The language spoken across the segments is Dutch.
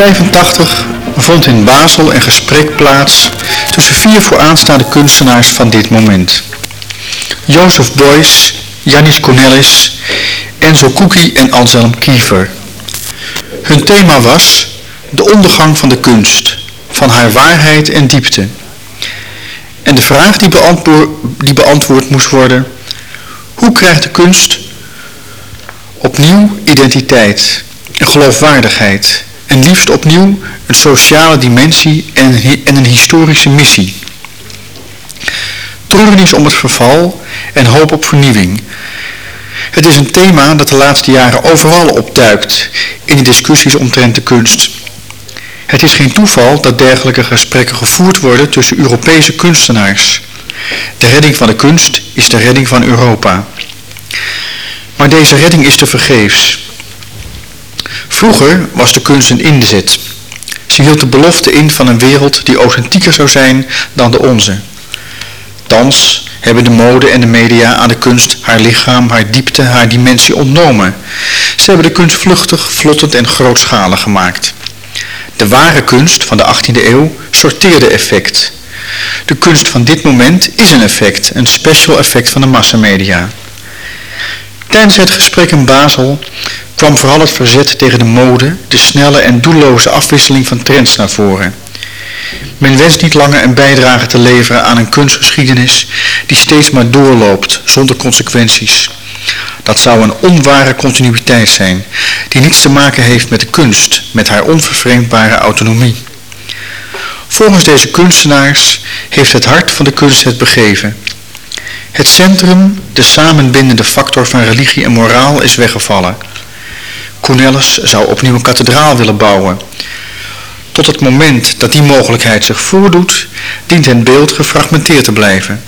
In 1985 vond in Basel een gesprek plaats tussen vier vooraanstaande kunstenaars van dit moment. Joseph Beuys, Janis Cornelis, Enzo Kuki en Anselm Kiefer. Hun thema was de ondergang van de kunst, van haar waarheid en diepte. En de vraag die die beantwoord moest worden, hoe krijgt de kunst opnieuw identiteit en geloofwaardigheid en liefst opnieuw een sociale dimensie en, en een historische missie. Treurnis om het verval en hoop op vernieuwing. Het is een thema dat de laatste jaren overal opduikt in de discussies omtrent de kunst. Het is geen toeval dat dergelijke gesprekken gevoerd worden tussen Europese kunstenaars. De redding van de kunst is de redding van Europa. Maar deze redding is te vergeefs. Vroeger was de kunst een inzet. Ze hield de belofte in van een wereld die authentieker zou zijn dan de onze. Thans hebben de mode en de media aan de kunst haar lichaam, haar diepte, haar dimensie ontnomen. Ze hebben de kunst vluchtig, vlottend en grootschalig gemaakt. De ware kunst van de 18e eeuw sorteerde effect. De kunst van dit moment is een effect, een special effect van de massamedia. Tijdens het gesprek in Basel kwam vooral het verzet tegen de mode, de snelle en doelloze afwisseling van trends naar voren. Men wenst niet langer een bijdrage te leveren aan een kunstgeschiedenis die steeds maar doorloopt zonder consequenties. Dat zou een onware continuïteit zijn, die niets te maken heeft met de kunst, met haar onvervreemdbare autonomie. Volgens deze kunstenaars heeft het hart van de kunst het begeven. Het centrum, de samenbindende factor van religie en moraal, is weggevallen. Cornelis zou opnieuw een kathedraal willen bouwen. Tot het moment dat die mogelijkheid zich voordoet, dient het beeld gefragmenteerd te blijven.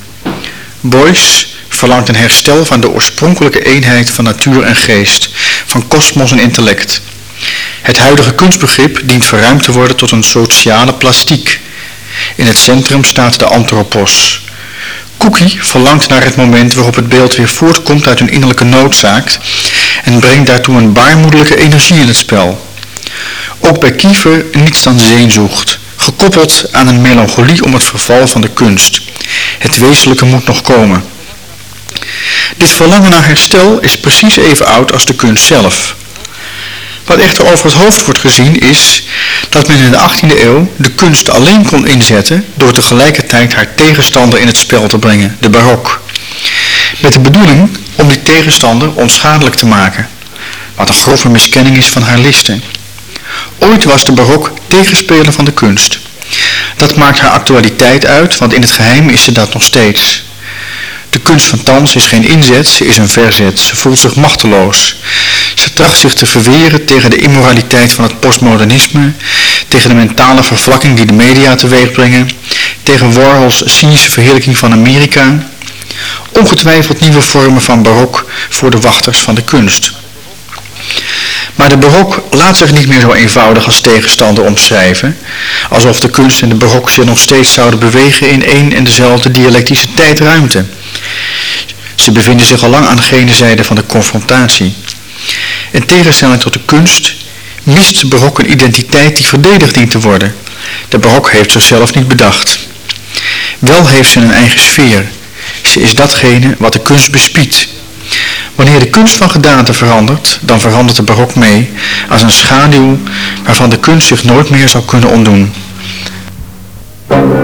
Boyce verlangt een herstel van de oorspronkelijke eenheid van natuur en geest, van kosmos en intellect. Het huidige kunstbegrip dient verruimd te worden tot een sociale plastiek. In het centrum staat de anthropos. Cookie verlangt naar het moment waarop het beeld weer voortkomt uit een innerlijke noodzaak en brengt daartoe een baarmoedelijke energie in het spel. Ook bij Kiefer niets dan zeenzocht, gekoppeld aan een melancholie om het verval van de kunst. Het wezenlijke moet nog komen. Dit verlangen naar herstel is precies even oud als de kunst zelf. Wat echter over het hoofd wordt gezien is dat men in de 18e eeuw de kunst alleen kon inzetten door tegelijkertijd haar tegenstander in het spel te brengen, de barok. Met de bedoeling om die tegenstander onschadelijk te maken, wat een grove miskenning is van haar listen. Ooit was de barok tegenspeler van de kunst. Dat maakt haar actualiteit uit, want in het geheim is ze dat nog steeds. De kunst van thans is geen inzet, ze is een verzet. Ze voelt zich machteloos. Ze tracht zich te verweren tegen de immoraliteit van het postmodernisme, tegen de mentale vervlakking die de media teweeg brengen, tegen Warhol's cynische verheerlijking van Amerika. Ongetwijfeld nieuwe vormen van barok voor de wachters van de kunst. Maar de barok laat zich niet meer zo eenvoudig als tegenstander omschrijven, alsof de kunst en de barok zich nog steeds zouden bewegen in één en dezelfde dialectische tijdruimte. Ze bevinden zich al lang aan gene zijde van de confrontatie. In tegenstelling tot de kunst mist de barok een identiteit die verdedigd dient te worden. De barok heeft zichzelf niet bedacht. Wel heeft ze een eigen sfeer. Ze is datgene wat de kunst bespiedt. Wanneer de kunst van gedaante verandert, dan verandert de barok mee als een schaduw waarvan de kunst zich nooit meer zou kunnen ontdoen.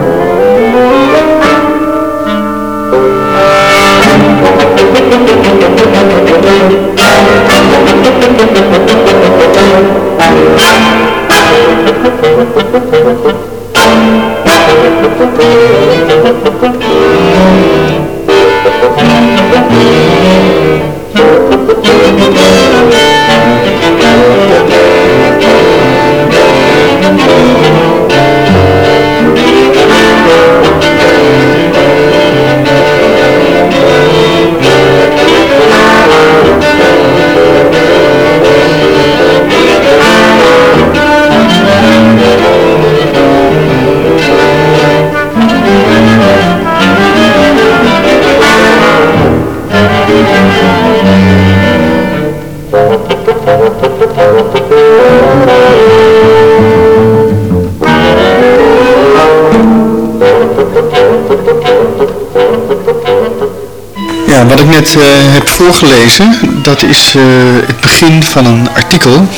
voorgelezen, dat is uh, het begin van een artikel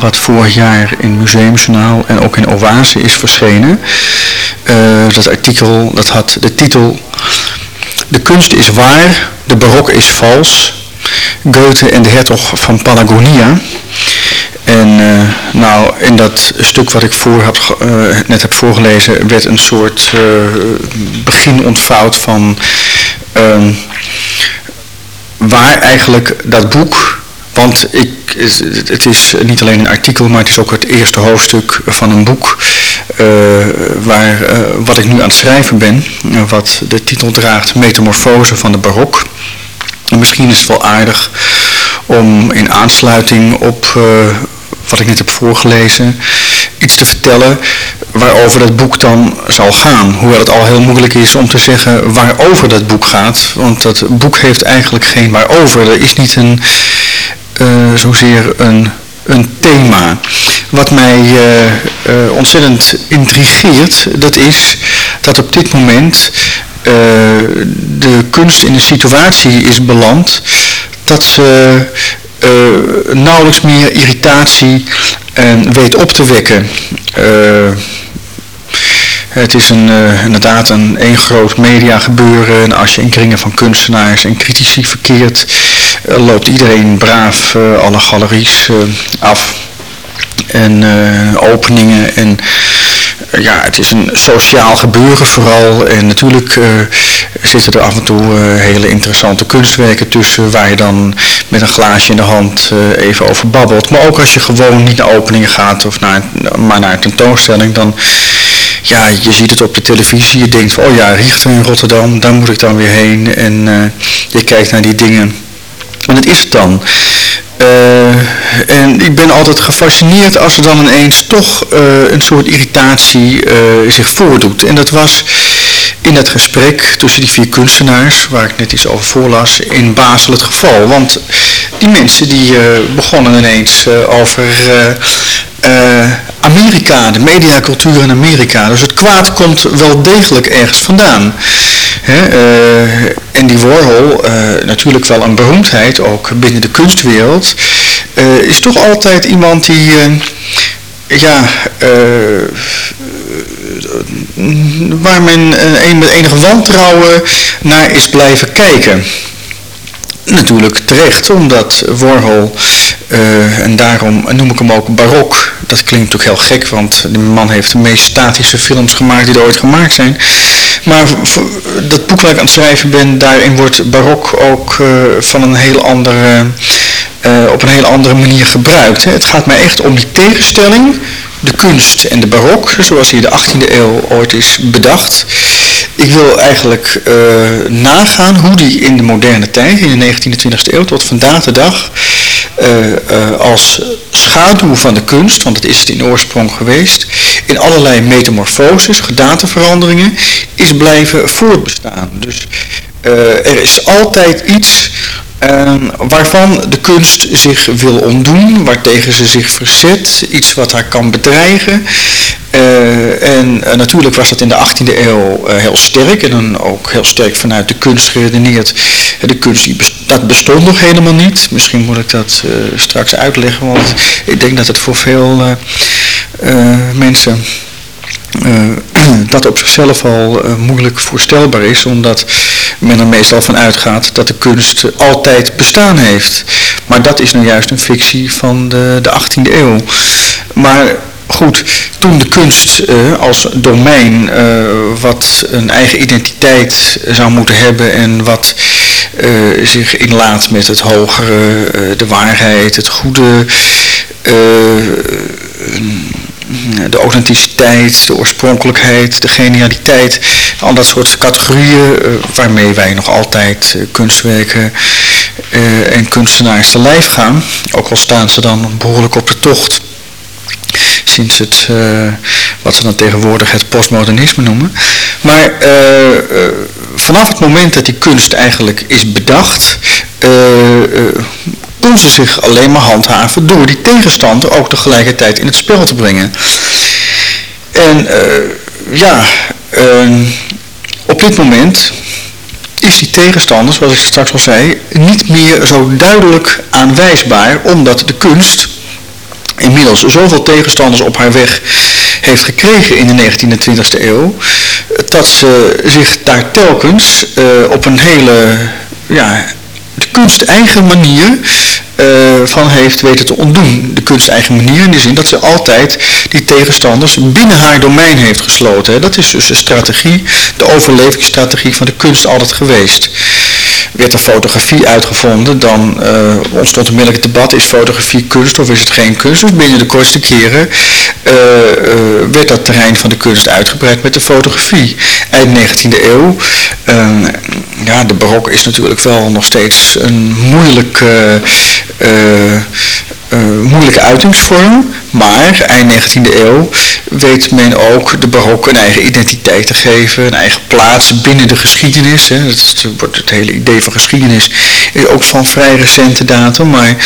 wat vorig jaar in Museumjournaal en ook in Oase is verschenen. Uh, dat artikel dat had de titel De kunst is waar, de barok is vals, Goethe en de hertog van Palagonia. En uh, nou, in dat stuk wat ik voor net heb voorgelezen, werd een soort begin ontvouwd van ehm, waar eigenlijk dat boek, want ik, het is niet alleen een artikel, maar het is ook het eerste hoofdstuk van een boek waar, wat ik nu aan het schrijven ben, wat de titel draagt Metamorfose van de barok. En misschien is het wel aardig om in aansluiting op wat ik net heb voorgelezen, iets te vertellen waarover dat boek dan zal gaan. Hoewel het al heel moeilijk is om te zeggen waarover dat boek gaat, want dat boek heeft eigenlijk geen waarover. Er is niet een, uh, zozeer een, een thema. Wat mij uh, uh, ontzettend intrigeert, dat is dat op dit moment de kunst in een situatie is beland dat ze nauwelijks meer irritatie en weet op te wekken. Uh, het is een, uh, inderdaad een één groot media gebeuren en als je in kringen van kunstenaars en critici verkeert, loopt iedereen braaf alle galeries af en openingen en ja, het is een sociaal gebeuren vooral. En natuurlijk uh, zitten er af en toe uh, hele interessante kunstwerken tussen waar je dan met een glaasje in de hand uh, even over babbelt. Maar ook als je gewoon niet naar openingen gaat of naar, maar naar een tentoonstelling, dan ja, je ziet het op de televisie. Je denkt van, oh ja, Richter in Rotterdam, daar moet ik dan weer heen. En je kijkt naar die dingen. En dat is het dan. En ik ben altijd gefascineerd als er dan ineens toch uh, een soort irritatie uh, zich voordoet. En dat was in dat gesprek tussen die vier kunstenaars, waar ik net iets over voorlas, in Basel het geval. Want die mensen die begonnen ineens over Amerika, de mediacultuur in Amerika. Dus het kwaad komt wel degelijk ergens vandaan. Hè, uh, Andy Warhol, natuurlijk wel een beroemdheid, ook binnen de kunstwereld, uh, is toch altijd iemand die, ja, waar men een, met enige wantrouwen naar is blijven kijken. Natuurlijk terecht, omdat Warhol, en daarom noem ik hem ook barok, dat klinkt natuurlijk heel gek, want die man heeft de meest statische films gemaakt die er ooit gemaakt zijn. Maar dat boek waar ik aan het schrijven ben, daarin wordt barok ook van een heel andere, uh, op een hele andere manier gebruikt. Hè. Het gaat mij echt om die tegenstelling, de kunst en de barok, zoals in de 18e eeuw ooit is bedacht. Ik wil eigenlijk uh, nagaan hoe die in de moderne tijd, in de 19e en 20e eeuw, tot vandaag de dag, uh, als schaduw van de kunst, want dat is het in oorsprong geweest, in allerlei metamorfoses, gedaanteveranderingen, is blijven voortbestaan. Dus er is altijd iets uh, waarvan de kunst zich wil ontdoen, waartegen ze zich verzet, iets wat haar kan bedreigen. Uh, en uh, natuurlijk was dat in de 18e eeuw heel sterk en dan ook heel sterk vanuit de kunst geredeneerd. De kunst die dat bestond nog helemaal niet. Misschien moet ik dat straks uitleggen, want ik denk dat het voor veel mensen dat op zichzelf al moeilijk voorstelbaar is, omdat men er meestal van uitgaat dat de kunst altijd bestaan heeft. Maar dat is nou juist een fictie van de, de 18e eeuw. Maar goed, toen de kunst uh, als domein uh, wat een eigen identiteit zou moeten hebben en wat uh, zich inlaat met het hogere, de waarheid, het goede, de authenticiteit, de oorspronkelijkheid, de genialiteit, al dat soort categorieën uh, waarmee wij nog altijd uh, kunstwerken uh, en kunstenaars te lijf gaan, ook al staan ze dan behoorlijk op de tocht sinds het, wat ze dan tegenwoordig het postmodernisme noemen. Maar vanaf het moment dat die kunst eigenlijk is bedacht, kon ze zich alleen maar handhaven door die tegenstander ook tegelijkertijd in het spel te brengen. En uh, ja, uh, op dit moment is die tegenstander, zoals ik straks al zei, niet meer zo duidelijk aanwijsbaar, omdat de kunst inmiddels zoveel tegenstanders op haar weg heeft gekregen in de 19e en 20e eeuw, dat ze zich daar telkens uh, op een hele ja, de kunst eigen manier uh, van heeft weten te ontdoen. De kunst eigen manier in de zin dat ze altijd die tegenstanders binnen haar domein heeft gesloten. Dat is dus de strategie, de overlevingsstrategie van de kunst altijd geweest werd er fotografie uitgevonden, dan uh, ontstond onmiddellijk het debat, is fotografie kunst of is het geen kunst? Dus binnen de kortste keren uh, uh, werd dat terrein van de kunst uitgebreid met de fotografie. Eind 19e eeuw, ja, de barok is natuurlijk wel nog steeds een moeilijke moeilijke uitingsvorm, maar eind 19e eeuw weet men ook de barok een eigen identiteit te geven, een eigen plaats binnen de geschiedenis. Hè. Dat wordt het hele idee van geschiedenis is ook van vrij recente datum, maar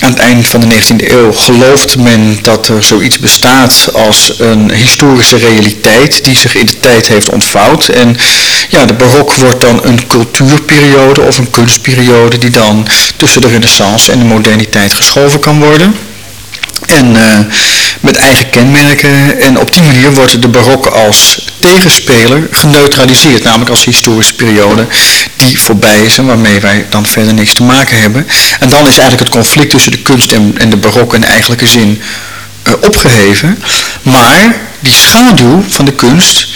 aan het eind van de 19e eeuw gelooft men dat er zoiets bestaat als een historische realiteit die zich in de tijd heeft ontvouwd. En ja, de barok wordt dan een cultuurperiode of een kunstperiode die dan tussen de renaissance en de moderniteit geschoven kan worden. En uh, met eigen kenmerken. En op die manier wordt de barok als tegenspeler geneutraliseerd. Namelijk als historische periode die voorbij is en waarmee wij dan verder niks te maken hebben. En dan is eigenlijk het conflict tussen de kunst en, de barok in de eigenlijke zin uh, opgeheven. Maar die schaduw van de kunst,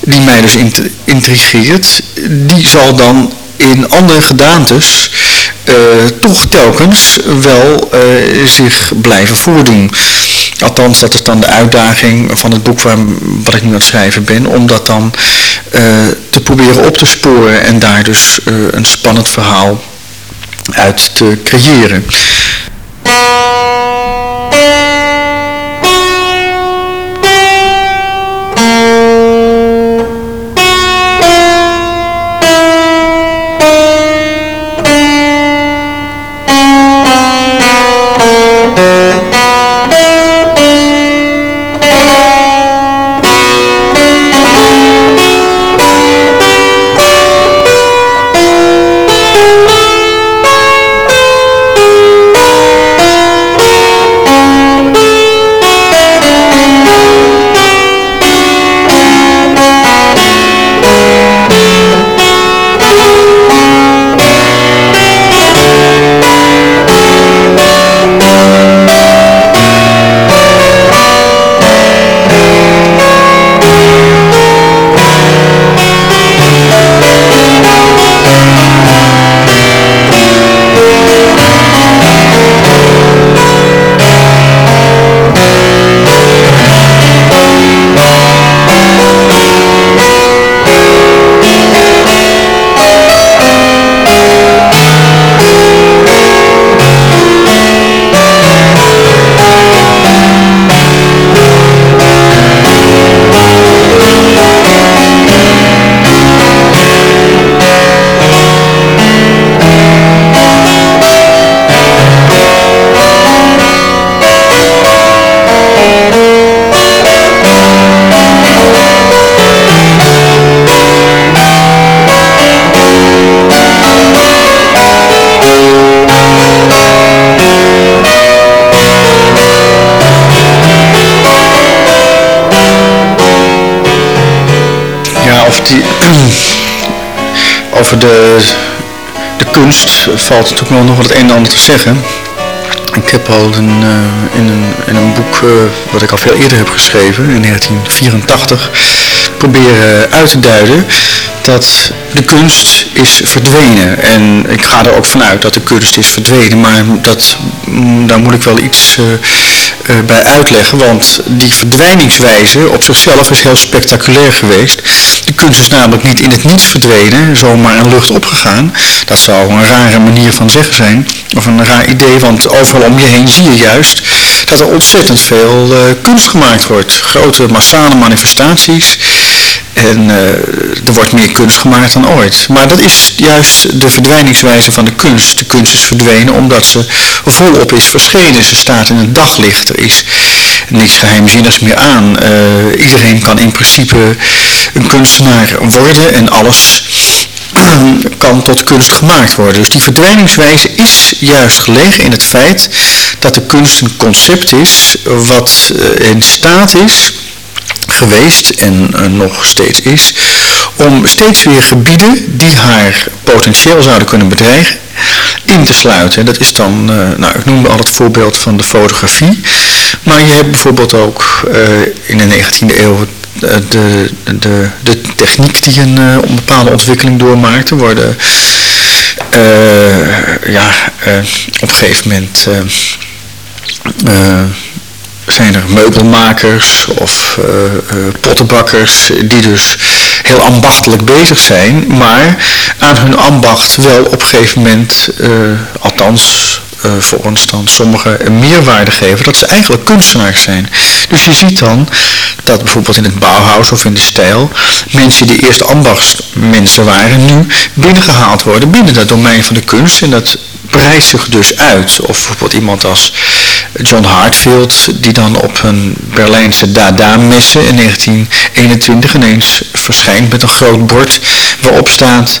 die mij dus intrigeert, die zal dan in andere gedaantes toch telkens wel uh, zich blijven voordoen. Althans, dat is dan de uitdaging van het boek waar, wat ik nu aan het schrijven ben, om dat dan uh, te proberen op te sporen en daar dus een spannend verhaal uit te creëren. Over de, de kunst valt natuurlijk nog het een en ander te zeggen. Ik heb al een, uh, in, een, in een boek uh, wat ik al veel eerder heb geschreven, in 1984, proberen uit te duiden dat de kunst is verdwenen. En ik ga er ook vanuit dat de kunst is verdwenen, maar dat, mm, daar moet ik wel iets uh, bij uitleggen, want die verdwijningswijze op zichzelf is heel spectaculair geweest. Kunst is namelijk niet in het niets verdwenen, zomaar in lucht opgegaan. Dat zou een rare manier van zeggen zijn, of een raar idee, want overal om je heen zie je juist dat er ontzettend veel uh, kunst gemaakt wordt. Grote massale manifestaties en uh, er wordt meer kunst gemaakt dan ooit. Maar dat is juist de verdwijningswijze van de kunst. De kunst is verdwenen omdat ze volop is verschenen. Ze staat in het daglicht. Er is niks geheimzinnigs meer aan. Uh, iedereen kan in principe een kunstenaar worden en alles kan tot kunst gemaakt worden. Dus die verdwijningswijze is juist gelegen in het feit dat de kunst een concept is wat eh, in staat is geweest en uh, nog steeds is, om steeds weer gebieden die haar potentieel zouden kunnen bedreigen, in te sluiten. En dat is dan, nou ik noemde al het voorbeeld van de fotografie, maar je hebt bijvoorbeeld ook uh, in de 19e eeuw de, de, de, de techniek die een, een bepaalde ontwikkeling doormaakte, worden ja, op een gegeven moment zijn er meubelmakers of pottenbakkers die dus heel ambachtelijk bezig zijn, maar aan hun ambacht wel op een gegeven moment, uh, althans volgens dan sommigen, een meerwaarde geven, dat ze eigenlijk kunstenaars zijn. Dus je ziet dan dat bijvoorbeeld in het Bauhaus of in de stijl mensen die eerst ambachtsmensen waren, nu binnengehaald worden binnen dat domein van de kunst en dat breidt zich dus uit. Of bijvoorbeeld iemand als John Hartfield, die dan op een Berlijnse Dada-messen in 1921 ineens verschijnt met een groot bord waarop staat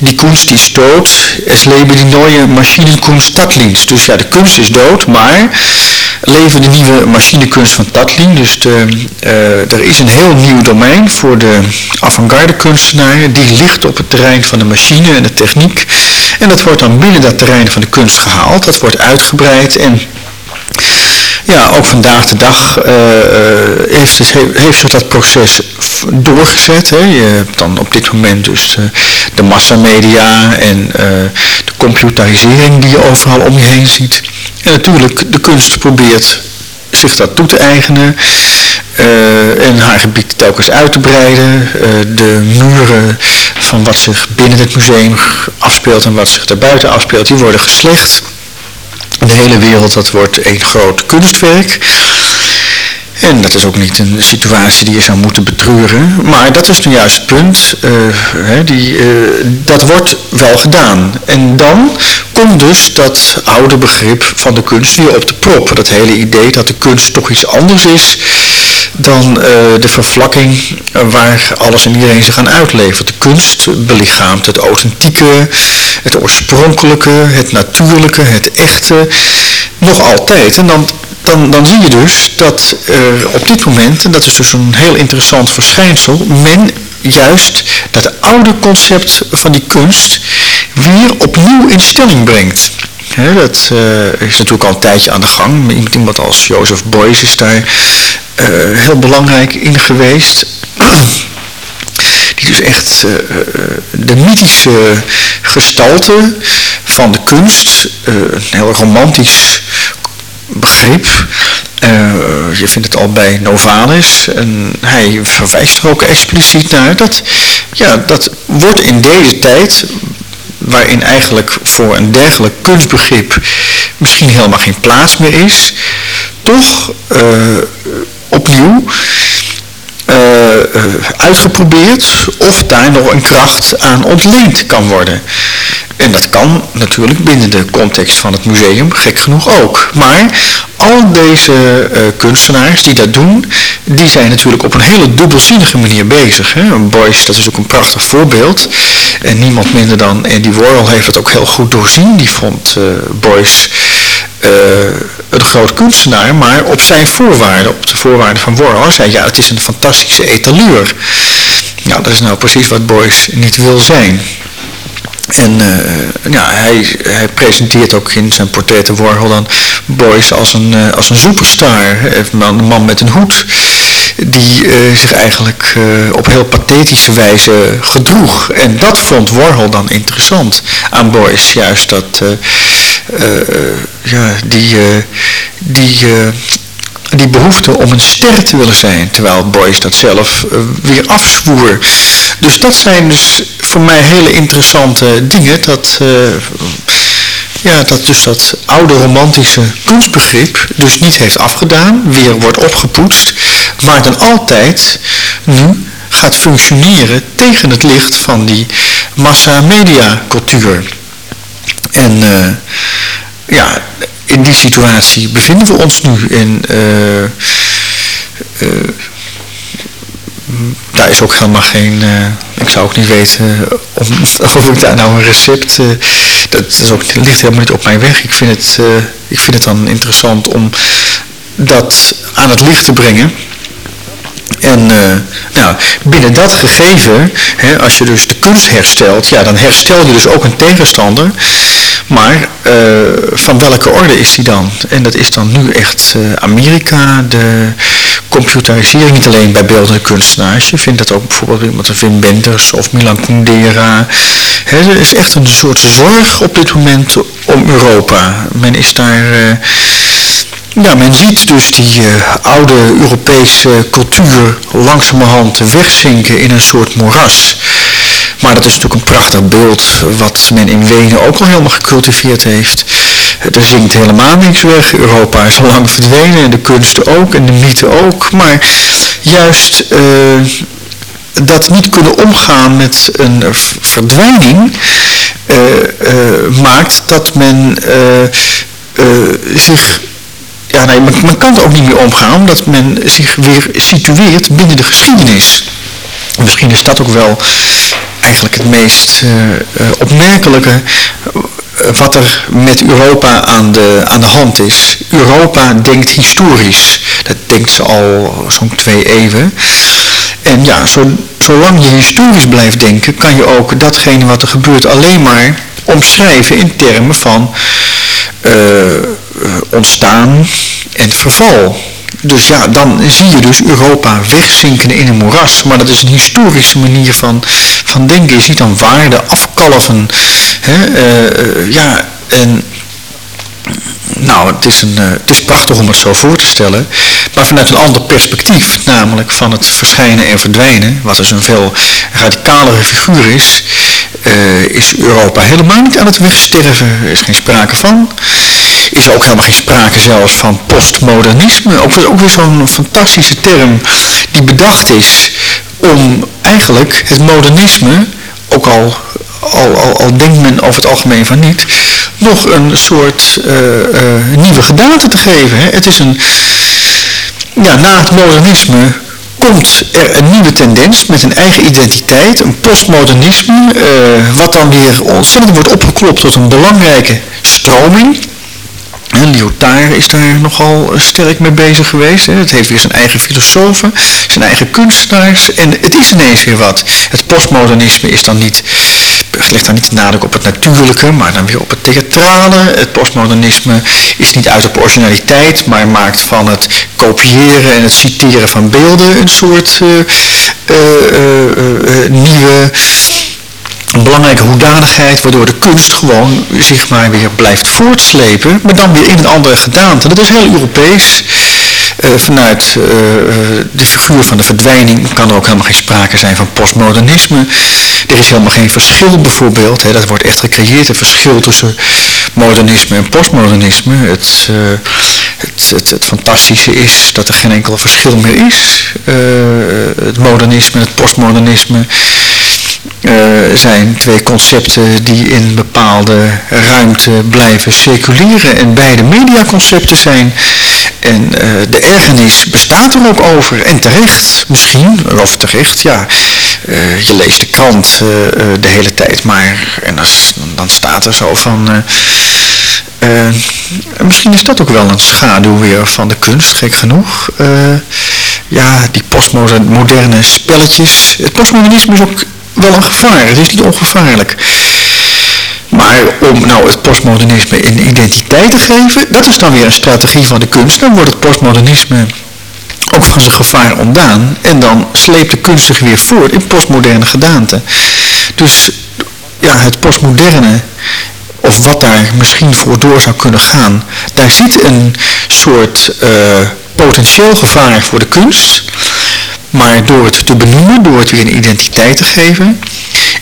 die kunst is dood, es leben die nieuwe Maschinenkunst Tatlins. Dus ja, de kunst is dood, maar leven de nieuwe machinekunst van Tatlin. Dus de, uh, er is een heel nieuw domein voor de avant-garde kunstenaren. Die ligt op het terrein van de machine en de techniek. En dat wordt dan binnen dat terrein van de kunst gehaald. Dat wordt uitgebreid en ja, ook vandaag de dag uh, heeft, het, heeft zich dat proces doorgezet. Hè. Je hebt dan op dit moment dus uh, de massamedia en de computerisering die je overal om je heen ziet. En natuurlijk, de kunst probeert zich dat toe te eigenen en haar gebied telkens uit te breiden. de muren van wat zich binnen het museum afspeelt en wat zich daarbuiten afspeelt, die worden geslecht de hele wereld, dat wordt een groot kunstwerk. En dat is ook niet een situatie die je zou moeten betreuren. Maar dat is nu juist het punt. Hè, die, uh, dat wordt wel gedaan. En dan komt dus dat oude begrip van de kunst weer op de prop. Dat hele idee dat de kunst toch iets anders is dan uh, de vervlakking waar alles en iedereen zich aan uitlevert. De kunst belichaamt het authentieke, het oorspronkelijke, het natuurlijke, het echte, nog altijd. En dan, dan, dan zie je dus dat er op dit moment, en dat is dus een heel interessant verschijnsel, men juist dat oude concept van die kunst weer opnieuw in stelling brengt. Dat uh, is natuurlijk al een tijdje aan de gang. Iemand als Joseph Beuys is daar heel belangrijk in geweest. Die dus echt uh, de mythische gestalte van de kunst, een heel romantisch begrip. je vindt het al bij Novalis en hij verwijst er ook expliciet naar. Dat, ja, dat wordt in deze tijd waarin eigenlijk voor een dergelijk kunstbegrip misschien helemaal geen plaats meer is, toch opnieuw uh, uitgeprobeerd of daar nog een kracht aan ontleend kan worden. En dat kan natuurlijk binnen de context van het museum, gek genoeg ook. Maar al deze uh, kunstenaars die dat doen, die zijn natuurlijk op een hele dubbelzinnige manier bezig. Hè? Boyce, dat is ook een prachtig voorbeeld. En niemand minder dan Andy Warhol heeft het ook heel goed doorzien. Die vond uh, Boyce uh, een groot kunstenaar, maar op zijn voorwaarden, op de voorwaarden van Warhol. Zei, ja, het is een fantastische etaleur. Nou, dat is nou precies wat Boyce niet wil zijn. En uh, ja, hij, hij presenteert ook in zijn portretten Warhol dan Boyce als een, uh, als een superstar. Een man met een hoed die zich eigenlijk op heel pathetische wijze gedroeg. En dat vond Warhol dan interessant aan Boyce. Juist dat, ja, die, die die behoefte om een ster te willen zijn, terwijl Boyce dat zelf weer afzwoer. Dus dat zijn dus voor mij hele interessante dingen, dat, ja, dat dus dat oude romantische kunstbegrip dus niet heeft afgedaan, weer wordt opgepoetst, maar dan altijd nu gaat functioneren tegen het licht van die massa-media cultuur. En uh, ja, in die situatie bevinden we ons nu. En uh, uh, daar is ook helemaal geen, ik zou ook niet weten of, of ik daar nou een recept, dat is ook, ligt helemaal niet op mijn weg. Ik vind het, ik vind het dan interessant om dat aan het licht te brengen. En nou, binnen dat gegeven, hè, als je dus de kunst herstelt, ja, dan herstel je dus ook een tegenstander. Maar uh, van welke orde is die dan? En dat is dan nu echt uh, Amerika, de computerisering, niet alleen bij beeldende kunstenaars. Je vindt dat ook bijvoorbeeld iemand een Wim Wenders of Milan Kundera. Er is echt een soort zorg op dit moment om Europa. Men is daar... Uh, ja, men ziet dus die oude Europese cultuur langzamerhand wegzinken in een soort moeras. Maar dat is natuurlijk een prachtig beeld wat men in Wenen ook al helemaal gecultiveerd heeft. Er zingt helemaal niks weg. Europa is al lang verdwenen en de kunsten ook en de mythe ook. Maar juist uh, dat niet kunnen omgaan met een verdwijning uh, uh, maakt dat men zich ja, nee, men, men, kan er ook niet meer omgaan omdat men zich weer situeert binnen de geschiedenis. Misschien is dat ook wel eigenlijk het meest uh, opmerkelijke eh, wat er met Europa aan de, aan de hand is. Europa denkt historisch. Dat denkt ze al zo'n twee eeuwen. En ja, zo, zolang je historisch blijft denken, kan je ook datgene wat er gebeurt alleen maar omschrijven in termen van ontstaan en verval. Dus ja, dan zie je dus Europa wegzinken in een moeras. Maar dat is een historische manier van, van denken. Je ziet dan waarde afkalven. Hè? Uh, ja, en nou, het is, een, uh, het is prachtig om het zo voor te stellen, maar vanuit een ander perspectief, namelijk van het verschijnen en verdwijnen, wat dus een veel radicalere figuur is, is Europa helemaal niet aan het wegsterven. Er is geen sprake van. Is ook helemaal geen sprake zelfs van postmodernisme. Ook, ook weer zo'n fantastische term die bedacht is om eigenlijk het modernisme, ook al, al, al, al denkt men over het algemeen van niet, nog een soort uh, uh, nieuwe gedaante te geven. Hè. Het is een, ja, na het modernisme komt er een nieuwe tendens met een eigen identiteit, een postmodernisme, uh, wat dan weer ontzettend wordt opgeklopt tot een belangrijke stroming. En Lyotard is daar nogal sterk mee bezig geweest. Hè. Het heeft weer zijn eigen filosofen, zijn eigen kunstenaars. En het is ineens weer wat. Het postmodernisme is dan niet, legt dan niet de nadruk op het natuurlijke, maar dan weer op het theatrale. Het postmodernisme is niet uit op originaliteit, maar maakt van het kopiëren en het citeren van beelden een soort uh, uh, nieuwe belangrijke hoedanigheid waardoor de kunst gewoon zich maar weer blijft voortslepen, maar dan weer in een andere gedaante. Dat is heel Europees. Uh, vanuit uh, de figuur van de verdwijning kan er ook helemaal geen sprake zijn van postmodernisme. Er is helemaal geen verschil bijvoorbeeld, hè, dat wordt echt gecreëerd, een verschil tussen modernisme en postmodernisme. Het, het, het, het, fantastische is dat er geen enkel verschil meer is. het modernisme en het postmodernisme uh, zijn twee concepten die in bepaalde ruimte blijven circuleren en beide mediaconcepten zijn. En uh, de ergernis bestaat er ook over. En terecht, misschien, of terecht, ja. Uh, je leest de krant de hele tijd maar en als, dan staat er zo van... misschien is dat ook wel een schaduw weer van de kunst, gek genoeg. ja, die postmoderne spelletjes. Het postmodernisme is ook wel een gevaar. Het is niet ongevaarlijk. Maar om nou het postmodernisme een identiteit te geven, dat is dan weer een strategie van de kunst. Dan wordt het postmodernisme ook van zijn gevaar ontdaan. En dan sleept de kunst zich weer voort in postmoderne gedaante. Dus ja, het postmoderne, of wat daar misschien voor door zou kunnen gaan, daar zit een soort uh, potentieel gevaar voor de kunst. Maar door het te benoemen, door het weer een identiteit te geven,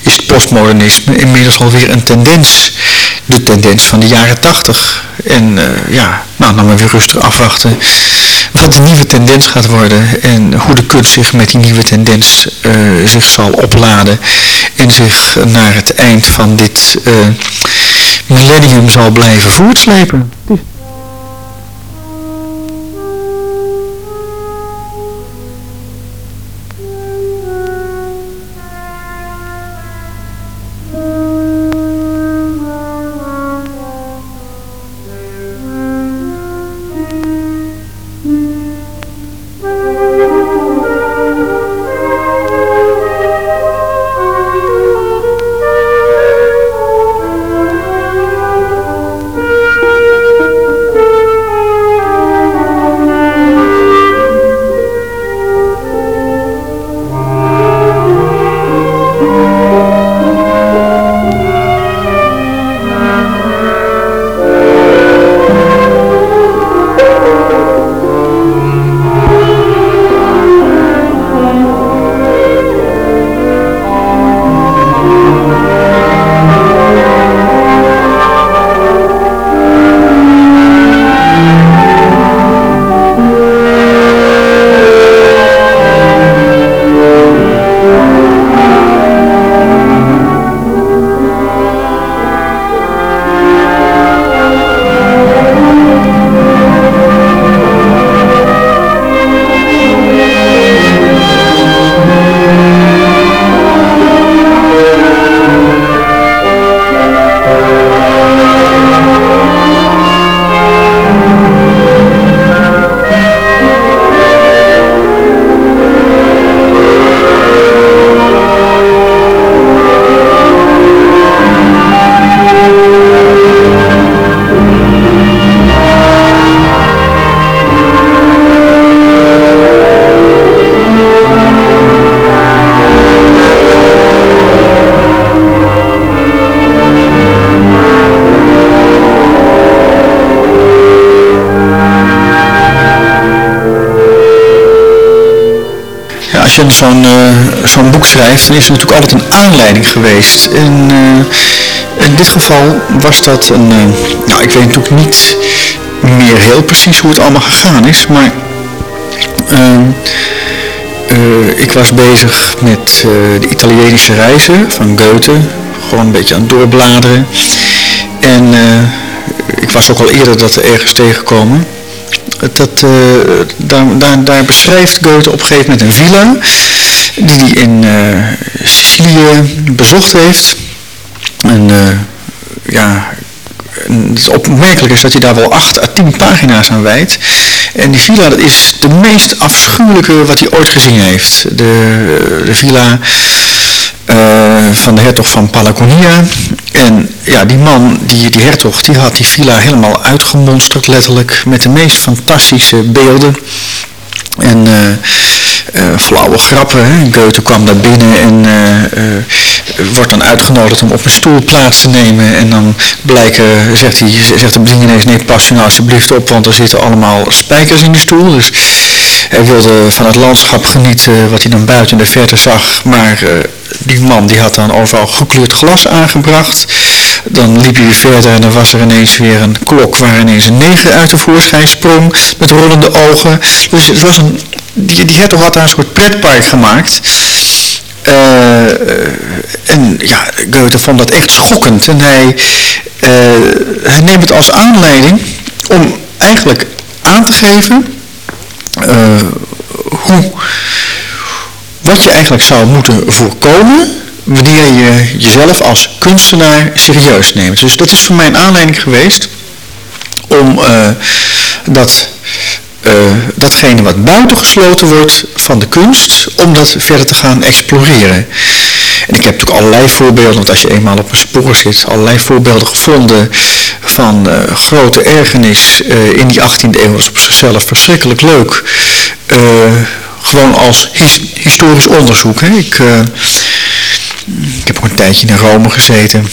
is het postmodernisme inmiddels alweer een tendens. De tendens van de jaren tachtig. En uh, ja, nou dan maar weer rustig afwachten wat de nieuwe tendens gaat worden en hoe de kunst zich met die nieuwe tendens uh, zich zal opladen en zich naar het eind van dit uh, millennium zal blijven voortslepen. Zo'n boek schrijft, dan is er natuurlijk altijd een aanleiding geweest. En uh, in dit geval was dat een, uh, nou ik weet natuurlijk niet meer heel precies hoe het allemaal gegaan is, maar ik was bezig met de Italianische reizen van Goethe, gewoon een beetje aan het doorbladeren. En ik was ook al eerder dat er ergens tegengekomen dat, daar, daar, daar, beschrijft Goethe op een gegeven moment een villa die hij in uh, Sicilië bezocht heeft. En uh, ja, het opmerkelijk is dat hij daar wel 8 à 10 pagina's aan wijdt. En die villa dat is de meest afschuwelijke wat hij ooit gezien heeft. De, de villa van de hertog van Palagonia. En ja, die man, die, die hertog, die had die villa helemaal uitgemonsterd letterlijk. Met de meest fantastische beelden. En flauwe grappen. Hè. Goethe kwam daar binnen en wordt dan uitgenodigd om op een stoel plaats te nemen. En dan blijken, zegt, hij, zegt de bediening ineens, nee pas je nou alsjeblieft op, want er zitten allemaal spijkers in de stoel. Dus hij wilde van het landschap genieten wat hij dan buiten in de verte zag. Maar die man die had dan overal gekleurd glas aangebracht. Dan liep hij weer verder en dan was er ineens weer een klok waar ineens een neger uit de voorschijn sprong met rollende ogen. Dus het was een, die, die hertog had daar een soort pretpark gemaakt. Uh, en ja, Goethe vond dat echt schokkend. En hij, uh, hij neemt het als aanleiding om eigenlijk aan te geven hoe wat je eigenlijk zou moeten voorkomen wanneer je jezelf als kunstenaar serieus neemt. Dus dat is voor mij een aanleiding geweest om dat, uh, datgene wat buitengesloten wordt van de kunst, om dat verder te gaan exploreren. En ik heb natuurlijk allerlei voorbeelden, want als je eenmaal op een spoor zit, allerlei voorbeelden gevonden van uh, grote ergernis in die 18e eeuw. Is op zichzelf verschrikkelijk leuk gewoon als his, historisch onderzoek. Hè. Ik, ik heb ook een tijdje in Rome gezeten.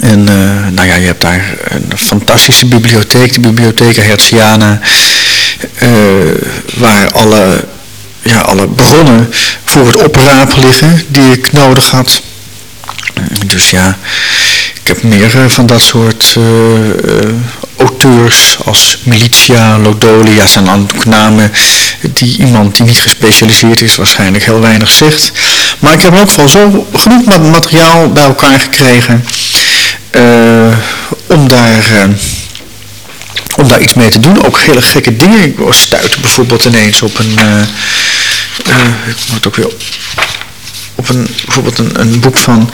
En nou ja, je hebt daar een fantastische bibliotheek, de Bibliotheca Herziana, waar alle, ja, alle bronnen voor het oprapen liggen die ik nodig had. Dus ja, ik heb meer van dat soort auteurs als Militia, Lodolia zijn dan namen die iemand die niet gespecialiseerd is waarschijnlijk heel weinig zegt. Maar ik heb elk geval zo genoeg materiaal bij elkaar gekregen om daar... Om daar iets mee te doen. Ook hele gekke dingen. Ik stuitte bijvoorbeeld ineens op een... Uh, ik moet ook weer op een, bijvoorbeeld een, boek van...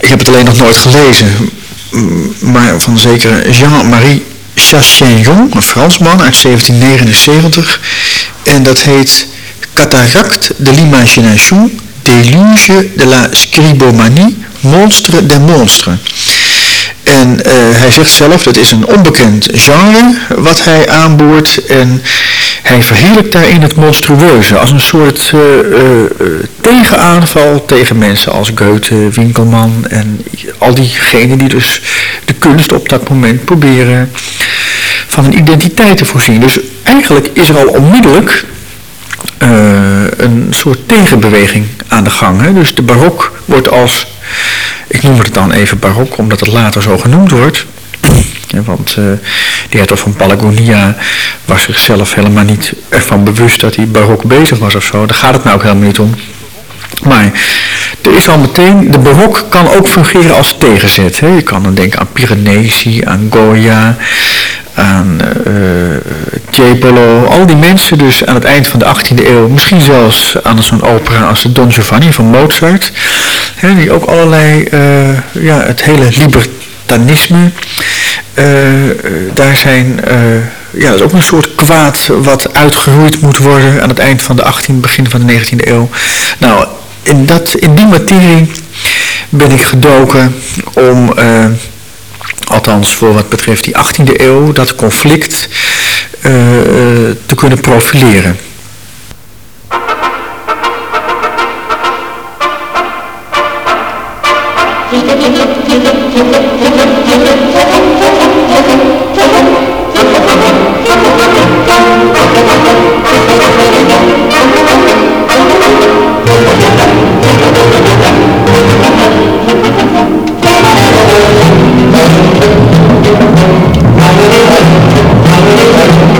Ik heb het alleen nog nooit gelezen maar van zekere Jean-Marie Chassaignon, een Fransman uit 1779. En dat heet Cataracte de l'imagination, déluge de la scribomanie, monstre des monstres. En uh, hij zegt zelf, dat is een onbekend genre wat hij aanboort en hij verheerlijkt daarin het monstrueuze als een soort uh, uh, tegenaanval tegen mensen als Goethe, Winkelman en al diegenen die dus de kunst op dat moment proberen van een identiteit te voorzien. Dus eigenlijk is er al onmiddellijk een soort tegenbeweging aan de gang. Hè? Dus de barok wordt als ik noem het dan even barok, omdat het later zo genoemd wordt. want uh, de hertog van Palagonia was zichzelf helemaal niet ervan bewust dat hij barok bezig was of zo. Daar gaat het nou ook helemaal niet om. Maar er is al meteen, de barok kan ook fungeren als tegenzet. Hè. Je kan dan denken aan Piranesi, aan Goya, aan uh, al die mensen dus aan het eind van de 18e eeuw, misschien zelfs aan zo'n opera als de Don Giovanni van Mozart, die ook allerlei, uh, ja, het hele libertanisme, uh, daar zijn, ja, dat is ook een soort kwaad wat uitgeroeid moet worden aan het eind van de 18e, begin van de 19e eeuw. Nou, in, dat, in die materie ben ik gedoken om, althans voor wat betreft die 18e eeuw, dat conflict te kunnen profileren. Het gaat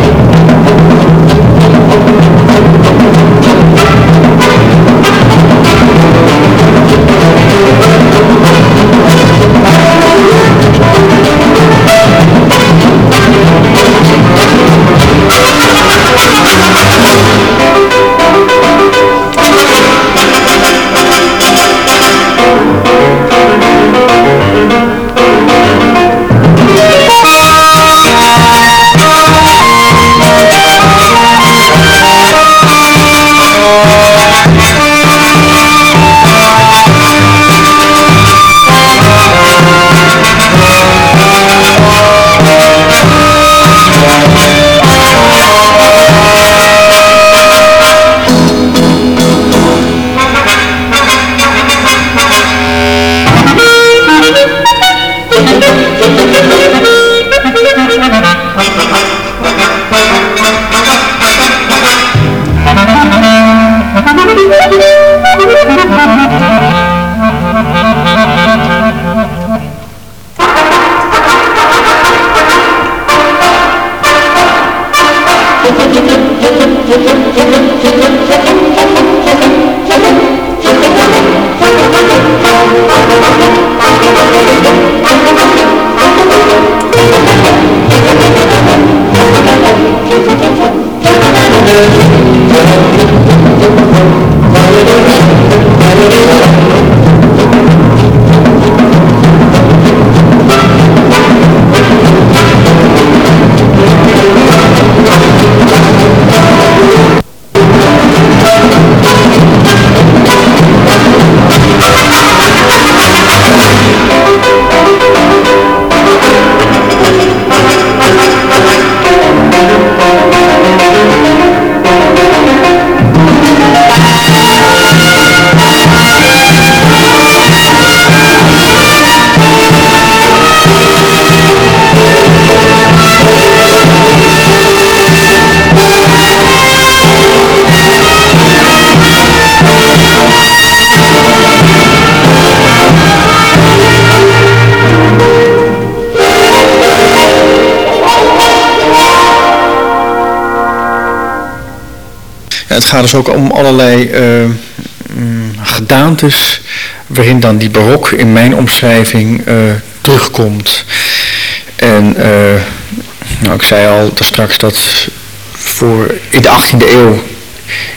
dus ook om allerlei uh, gedaantes waarin dan die barok in mijn omschrijving uh, terugkomt. En uh, nou, ik zei al straks dat voor in de 18e eeuw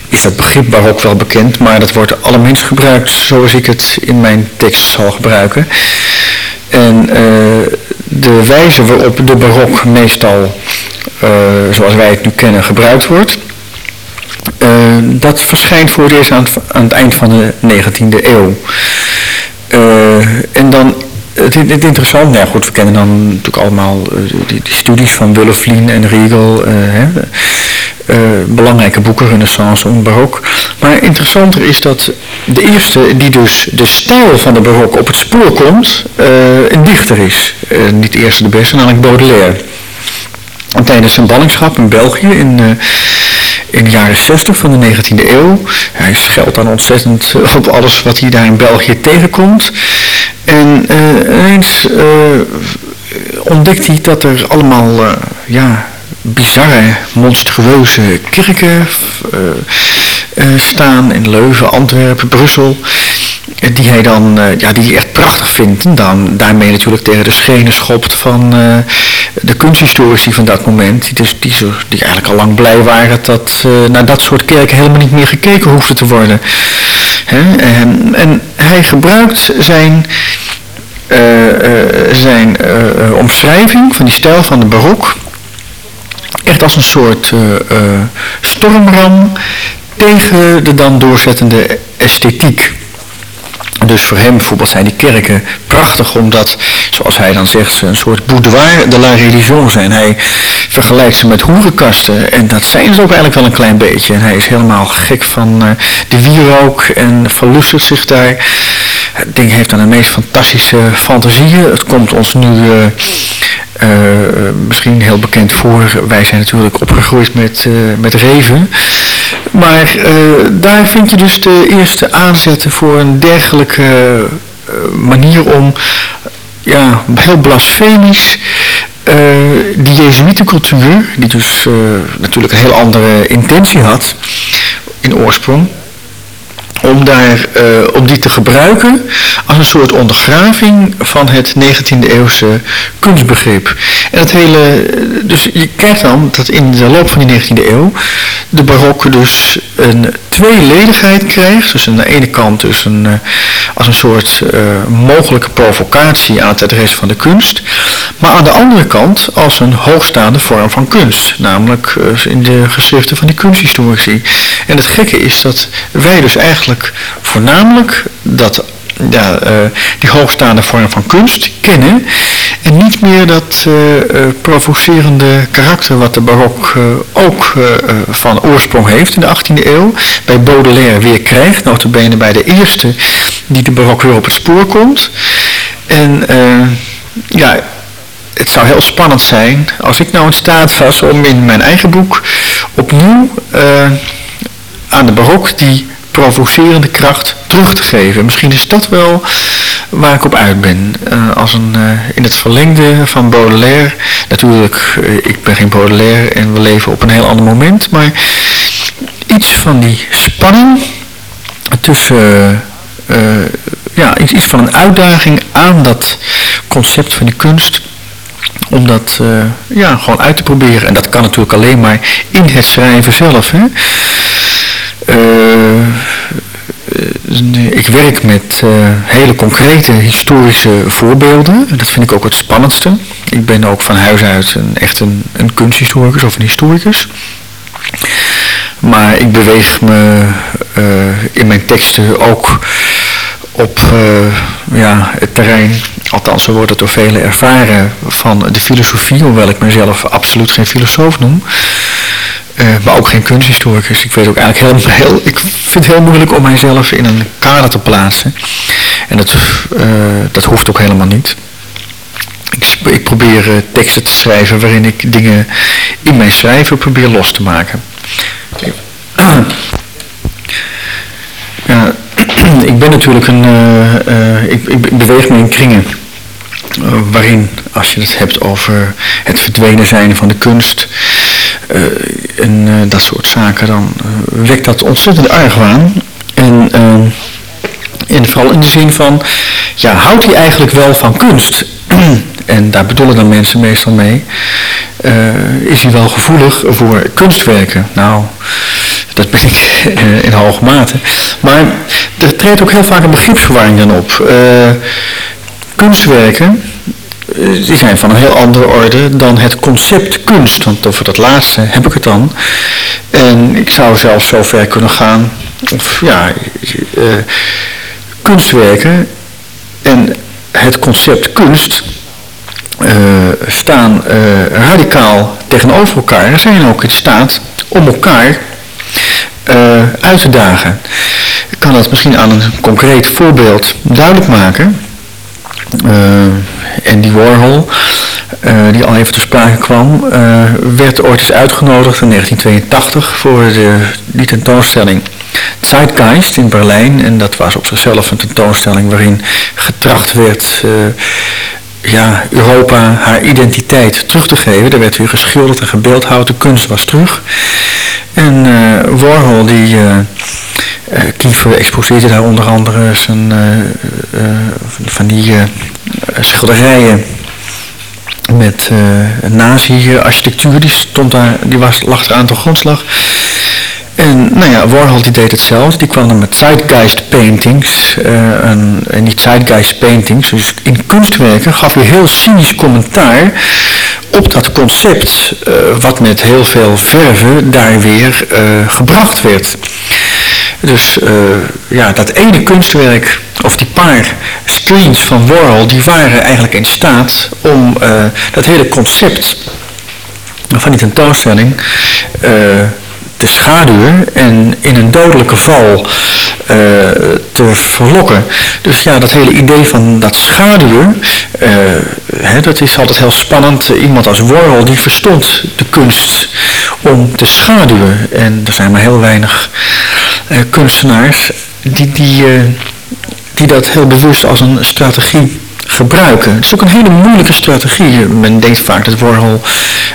is dat begrip barok wel bekend, maar dat wordt allerminst gebruikt zoals ik het in mijn tekst zal gebruiken. En de wijze waarop de barok meestal, zoals wij het nu kennen, gebruikt wordt, dat verschijnt voor het eerst aan het, eind van de 19e eeuw. Uh, en dan, het, het interessant, nou ja, goed, we kennen dan natuurlijk allemaal uh, die, die, studies van Wulflin en Riegel, hè, belangrijke boeken, Renaissance en Barok. Maar interessanter is dat de eerste die dus de stijl van de Barok op het spoor komt, een dichter is. niet de eerste de beste, namelijk Baudelaire. En tijdens zijn ballingschap in België in in de jaren 60 van de 19e eeuw. Hij scheldt dan ontzettend eh, op alles wat hij daar in België tegenkomt. En uh, ineens uh, ontdekt hij dat er allemaal ja, bizarre, monstrueuze kerken staan in Leuven, Antwerpen, Brussel die hij dan uh, ja, die hij echt prachtig vindt. En dan daarmee natuurlijk tegen de schenen schopt van uh, de kunsthistorici van dat moment. Die, dus, die, zo, die eigenlijk al lang blij waren dat uh, naar dat soort kerken helemaal niet meer gekeken hoefde te worden. Hè? En, en, hij gebruikt zijn, zijn omschrijving van die stijl van de barok echt als een soort stormram tegen de dan doorzettende esthetiek. Dus voor hem bijvoorbeeld zijn die kerken prachtig omdat, zoals hij dan zegt, ze een soort boudoir de la religion zijn. Hij vergelijkt ze met hoerenkasten en dat zijn ze ook eigenlijk wel een klein beetje. En hij is helemaal gek van uh, de wierook en verlustigt zich daar. Het ding heeft dan de meest fantastische fantasieën. Het komt ons nu... Uh, uh, misschien heel bekend voor. Wij zijn natuurlijk opgegroeid met, met reven. Maar uh, daar vind je dus de eerste aanzetten voor een dergelijke manier om ja, heel blasfemisch die jezuïetencultuur, die dus natuurlijk een heel andere intentie had in oorsprong, om, daar, uh, om die te gebruiken als een soort ondergraving van het 19e eeuwse kunstbegrip. En het hele, dus je kijkt dan dat in de loop van die 19e eeuw de barok dus een tweeledigheid krijgt. Dus aan de ene kant dus een, uh, als een soort uh, mogelijke provocatie aan het adres van de kunst. Maar aan de andere kant als een hoogstaande vorm van kunst. Namelijk in de geschriften van die kunsthistorici. En het gekke is dat wij dus eigenlijk voornamelijk dat ja, uh, die hoogstaande vorm van kunst kennen en niet meer dat uh, provocerende karakter wat de barok ook van oorsprong heeft in de 18e eeuw, bij Baudelaire weer krijgt, notabene bij de eerste die de barok weer op het spoor komt. En ja, het zou heel spannend zijn als ik nou in staat was om in mijn eigen boek opnieuw aan de barok die provocerende kracht terug te geven. Misschien is dat wel waar ik op uit ben. Uh, als een, uh, in het verlengde van Baudelaire, natuurlijk, ik ben geen Baudelaire en we leven op een heel ander moment, maar iets van die spanning tussen, ja, iets, iets van een uitdaging aan dat concept van die kunst om dat ja, gewoon uit te proberen. En dat kan natuurlijk alleen maar in het schrijven zelf. Hè? Uh, ik werk met hele concrete historische voorbeelden. Dat vind ik ook het spannendste. Ik ben ook van huis uit een, echt een, een kunsthistoricus of een historicus. Maar ik beweeg me in mijn teksten ook op ja, het terrein, althans zo wordt het door velen ervaren, van de filosofie, hoewel ik mezelf absoluut geen filosoof noem. Uh, maar ook geen kunsthistoricus. Ik weet ook eigenlijk heel, heel, ik vind het heel moeilijk om mijzelf in een kader te plaatsen. En dat, uh, dat hoeft ook helemaal niet. Ik, ik probeer teksten te schrijven waarin ik dingen in mijn schrijven probeer los te maken. Ja, ik ben natuurlijk een, ik, ik beweeg me in kringen. waarin, als je het hebt over het verdwenen zijn van de kunst, en dat soort zaken, dan wekt dat ontzettend argwaan. En, en vooral in de zin van, ja, houdt hij eigenlijk wel van kunst? en daar bedoelen dan mensen meestal mee. is hij wel gevoelig voor kunstwerken? Nou, dat ben ik in hoge mate. Maar er treedt ook heel vaak een begripsverwarring dan op. kunstwerken eh, die zijn van een heel andere orde dan het concept kunst. Want over dat laatste heb ik het dan. En ik zou zelfs zo ver kunnen gaan, of ja, kunstwerken en het concept kunst staan radicaal tegenover elkaar. Zijn ook in staat om elkaar uit te dagen. Ik kan dat misschien aan een concreet voorbeeld duidelijk maken. Andy Warhol, uh, die al even te sprake kwam, uh, werd ooit eens uitgenodigd in 1982 voor de, die tentoonstelling Zeitgeist in Berlijn. En dat was op zichzelf een tentoonstelling waarin getracht werd uh, ja, Europa haar identiteit terug te geven. Er werd weer geschilderd en gebeeldhouwd, de kunst was terug. En Warhol die... Kiefer exposeerde daar onder andere zijn, van die schilderijen met nazi-architectuur. Die, stond daar, die was, lag aan de grondslag. En nou ja, Warhol die deed hetzelfde. Die kwam dan met zeitgeist paintings. en, en die zeitgeist paintings, dus in kunstwerken, gaf hij heel cynisch commentaar op dat concept. wat met heel veel verven daar weer gebracht werd. Dus uh, ja, dat ene kunstwerk of die paar screens van Warhol, die waren eigenlijk in staat om dat hele concept van die tentoonstelling te schaduwen en in een dodelijke val uh, te verlokken. Dus ja, dat hele idee van dat schaduwen, uh, hè, dat is altijd heel spannend. Iemand als Warhol, die verstond de kunst om te schaduwen. En er zijn maar heel weinig uh, kunstenaars die, die, die dat heel bewust als een strategie gebruiken. Het is ook een hele moeilijke strategie. Men denkt vaak dat Warhol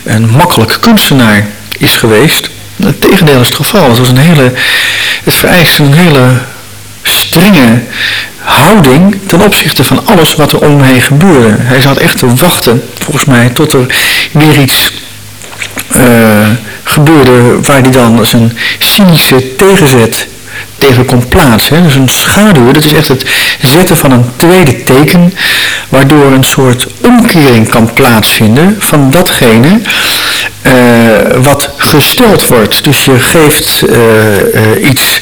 een makkelijk kunstenaar is geweest. Het tegendeel is het geval. Het, was een hele, het vereist een hele strenge houding ten opzichte van alles wat er om hem heen gebeurde. Hij zat echt te wachten, volgens mij, tot er weer iets uh, gebeurde waar hij dan zijn cynische tegenzet tegen kon plaatsen. Dus een schaduw, dat is echt het zetten van een tweede teken, waardoor een soort omkering kan plaatsvinden van datgene uh, wat gesteld wordt. Dus je geeft uh, uh, iets,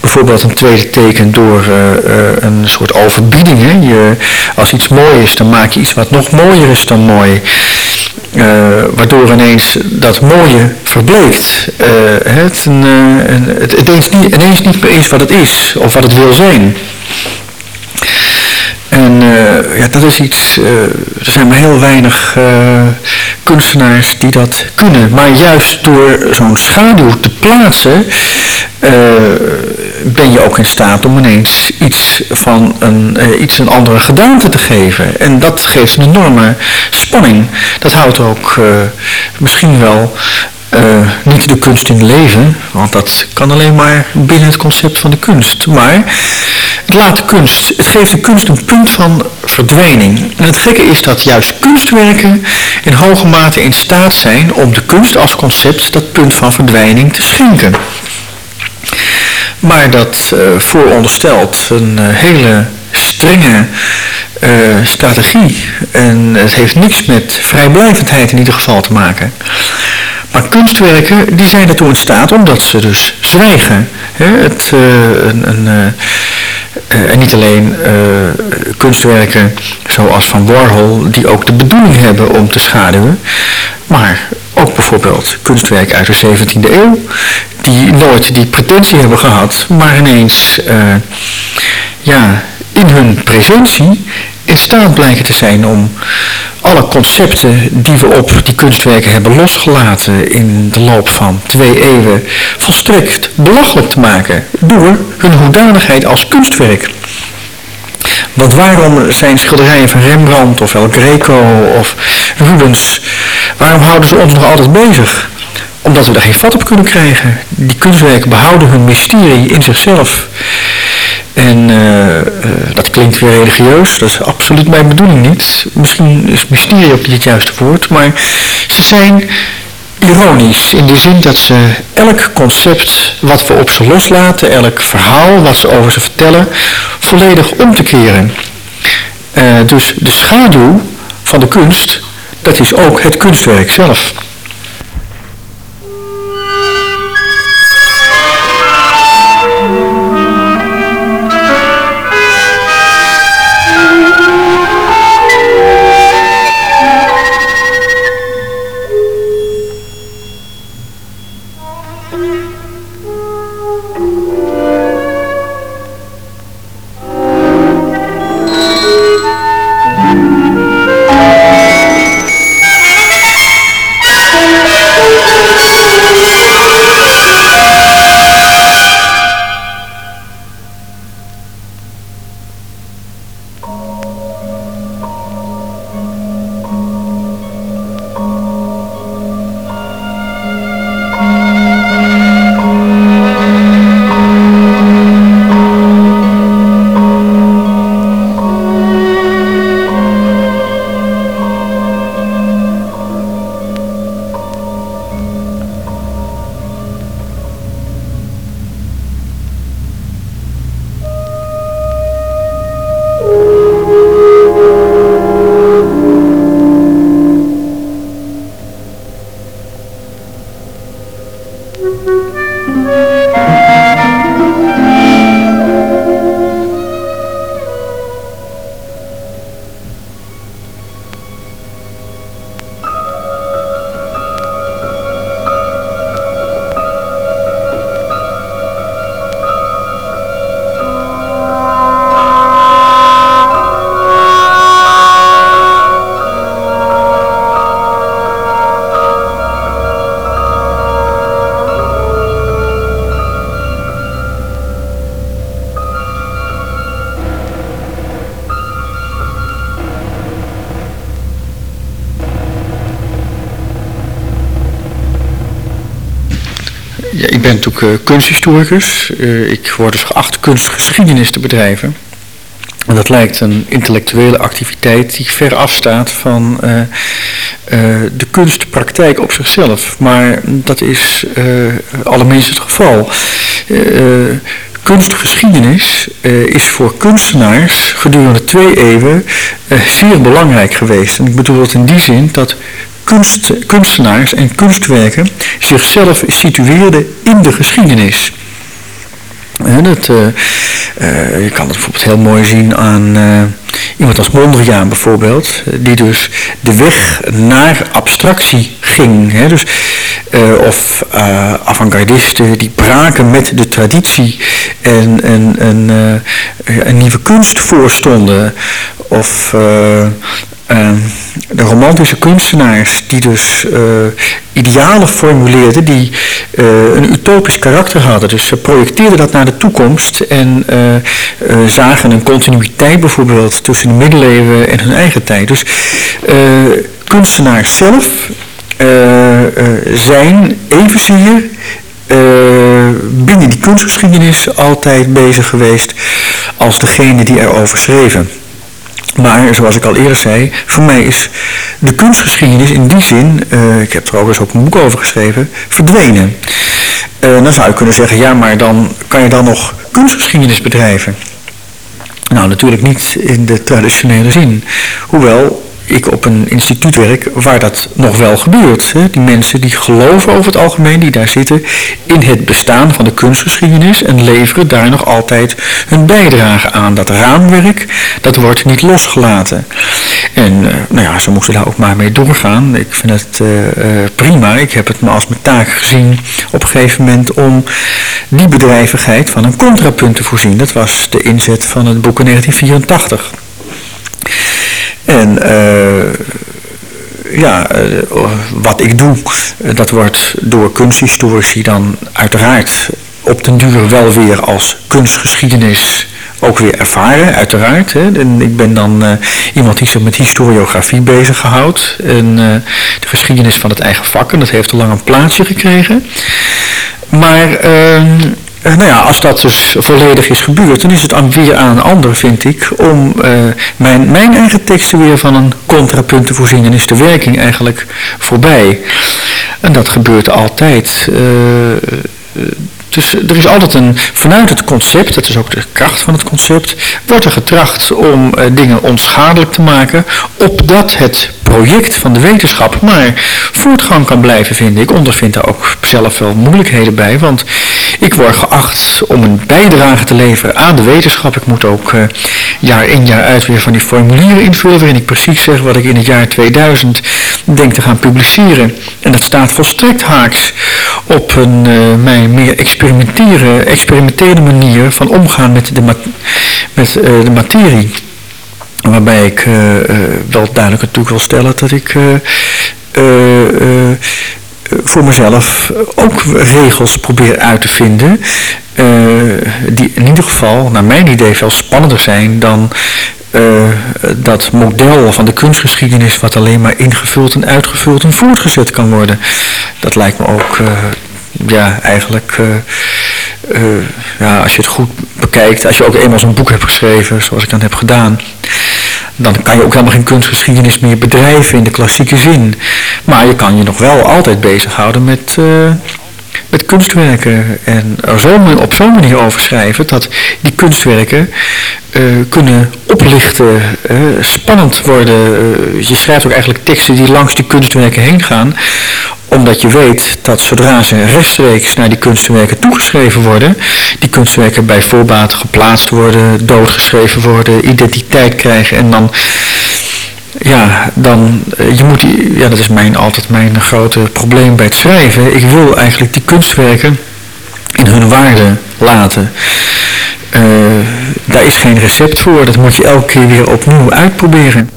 bijvoorbeeld een tweede teken door een soort overbieding. Hè? Je, als iets mooi is, dan maak je iets wat nog mooier is dan mooi. waardoor ineens dat mooie verbleekt. het, een, het ineens, niet, ineens niet meer is wat het is, of wat het wil zijn. En ja, dat is iets, er zijn maar heel weinig kunstenaars die dat kunnen. Maar juist door zo'n schaduw te plaatsen, ben je ook in staat om ineens iets van een, iets een andere gedaante te geven. En dat geeft een enorme spanning. Dat houdt ook misschien wel niet de kunst in leven, want dat kan alleen maar binnen het concept van de kunst. Maar laat kunst, het geeft de kunst een punt van verdwijning. En het gekke is dat juist kunstwerken in hoge mate in staat zijn om de kunst als concept dat punt van verdwijning te schenken. Maar dat uh, vooronderstelt een uh, hele strenge uh, strategie. En het heeft niks met vrijblijvendheid in ieder geval te maken. Maar kunstwerken die zijn ertoe in staat omdat ze dus zwijgen. het, uh, een, een, en niet alleen kunstwerken zoals van Warhol die ook de bedoeling hebben om te schaduwen. Maar ook bijvoorbeeld kunstwerken uit de 17e eeuw die nooit die pretentie hebben gehad, maar ineens ja, in hun presentie in staat blijken te zijn om alle concepten die we op die kunstwerken hebben losgelaten in de loop van twee eeuwen volstrekt belachelijk te maken door hun hoedanigheid als kunstwerk. Want waarom zijn schilderijen van Rembrandt of El Greco of Rubens, waarom houden ze ons nog altijd bezig? Omdat we er geen vat op kunnen krijgen. Die kunstwerken behouden hun mysterie in zichzelf. En uh, uh, dat klinkt weer religieus, dat is absoluut mijn bedoeling niet. Misschien is mysterie ook niet het juiste woord, maar ze zijn ironisch in de zin dat ze elk concept wat we op ze loslaten, elk verhaal wat ze over ze vertellen, volledig om te keren. Uh, dus de schaduw van de kunst, dat is ook het kunstwerk zelf. Natuurlijk kunsthistoricus. ik word dus geacht kunstgeschiedenis te bedrijven. En dat lijkt een intellectuele activiteit die ver afstaat van uh, de kunstpraktijk op zichzelf. Maar dat is uh, allerminst het geval. kunstgeschiedenis is voor kunstenaars gedurende twee eeuwen zeer belangrijk geweest. En ik bedoel het in die zin dat kunst, kunstenaars en kunstwerken zichzelf situeerden in de geschiedenis. dat, uh, uh, je kan het bijvoorbeeld heel mooi zien aan uh, iemand als Mondriaan bijvoorbeeld, die dus de weg naar abstractie ging. Hè? Dus, of avant-gardisten die braken met de traditie en, en, en een nieuwe kunst voorstonden. Of Ehm, de romantische kunstenaars die dus uh, idealen formuleerden die uh, een utopisch karakter hadden. Dus ze projecteerden dat naar de toekomst en uh, zagen een continuïteit bijvoorbeeld tussen de middeleeuwen en hun eigen tijd. Dus kunstenaars zelf zijn evenzeer binnen die kunstgeschiedenis altijd bezig geweest als degene die erover schreven. Maar zoals ik al eerder zei, voor mij is de kunstgeschiedenis in die zin, uh, ik heb er overigens ook een boek over geschreven, verdwenen. Uh, dan zou je kunnen zeggen, ja maar dan kan je dan nog kunstgeschiedenis bedrijven. Nou, natuurlijk niet in de traditionele zin. Hoewel ik op een instituut werk waar dat nog wel gebeurt. Hè. Die mensen die geloven over het algemeen, die daar zitten, in het bestaan van de kunstgeschiedenis en leveren daar nog altijd hun bijdrage aan. Dat raamwerk, dat wordt niet losgelaten. En uh, nou ja, ze moesten daar ook maar mee doorgaan. Ik vind het uh, uh, prima. Ik heb het me als mijn taak gezien op een gegeven moment om die bedrijvigheid van een contrapunt te voorzien. Dat was de inzet van het boek in 1984. En uh, ja, uh, wat ik doe, uh, dat wordt door kunsthistorici dan uiteraard op den duur wel weer als kunstgeschiedenis ook weer ervaren, uiteraard. Hè. En ik ben dan iemand die zich met historiografie bezig houdt. En de geschiedenis van het eigen vak. En dat heeft al lang een plaatsje gekregen. Maar uh, uh, nou ja, als dat dus volledig is gebeurd, dan is het aan, weer aan een ander, vind ik, om uh, mijn, mijn eigen teksten weer van een contrapunt te voorzien. En is de werking eigenlijk voorbij. En dat gebeurt altijd. Uh, dus er is altijd een, vanuit het concept, dat is ook de kracht van het concept, wordt er getracht om dingen onschadelijk te maken, opdat het project van de wetenschap maar voortgang kan blijven vinden. Ik ondervind daar ook zelf wel moeilijkheden bij, want ik word geacht om een bijdrage te leveren aan de wetenschap. Ik moet ook uh, jaar in jaar uit weer van die formulieren invullen waarin ik precies zeg wat ik in het jaar 2000 denk te gaan publiceren. En dat staat volstrekt haaks op een uh, mijn meer experimenteren, experimentele manier van omgaan met de, met, uh, de materie. Waarbij ik wel duidelijk natuurlijk wil stellen dat ik voor mezelf ook regels probeer uit te vinden. die in ieder geval, naar mijn idee, veel spannender zijn dan uh, dat model van de kunstgeschiedenis wat alleen maar ingevuld en uitgevuld en voortgezet kan worden. Dat lijkt me ook uh, ja, eigenlijk, ja, als je het goed bekijkt, als je ook eenmaal zo'n boek hebt geschreven, zoals ik dan heb gedaan, dan kan je ook helemaal geen kunstgeschiedenis meer bedrijven in de klassieke zin. Maar je kan je nog wel altijd bezighouden met, met kunstwerken en er zo, op zo'n manier over schrijven dat die kunstwerken uh, kunnen oplichten, uh, spannend worden. Je schrijft ook eigenlijk teksten die langs die kunstwerken heen gaan, omdat je weet dat zodra ze rechtstreeks naar die kunstwerken toegeschreven worden, die kunstwerken bij voorbaat geplaatst worden, doodgeschreven worden, identiteit krijgen en dan ja, dan, je moet ja, dat is mijn, altijd mijn grote probleem bij het schrijven. Ik wil eigenlijk die kunstwerken in hun waarde laten. Uh, daar is geen recept voor, dat moet je elke keer weer opnieuw uitproberen.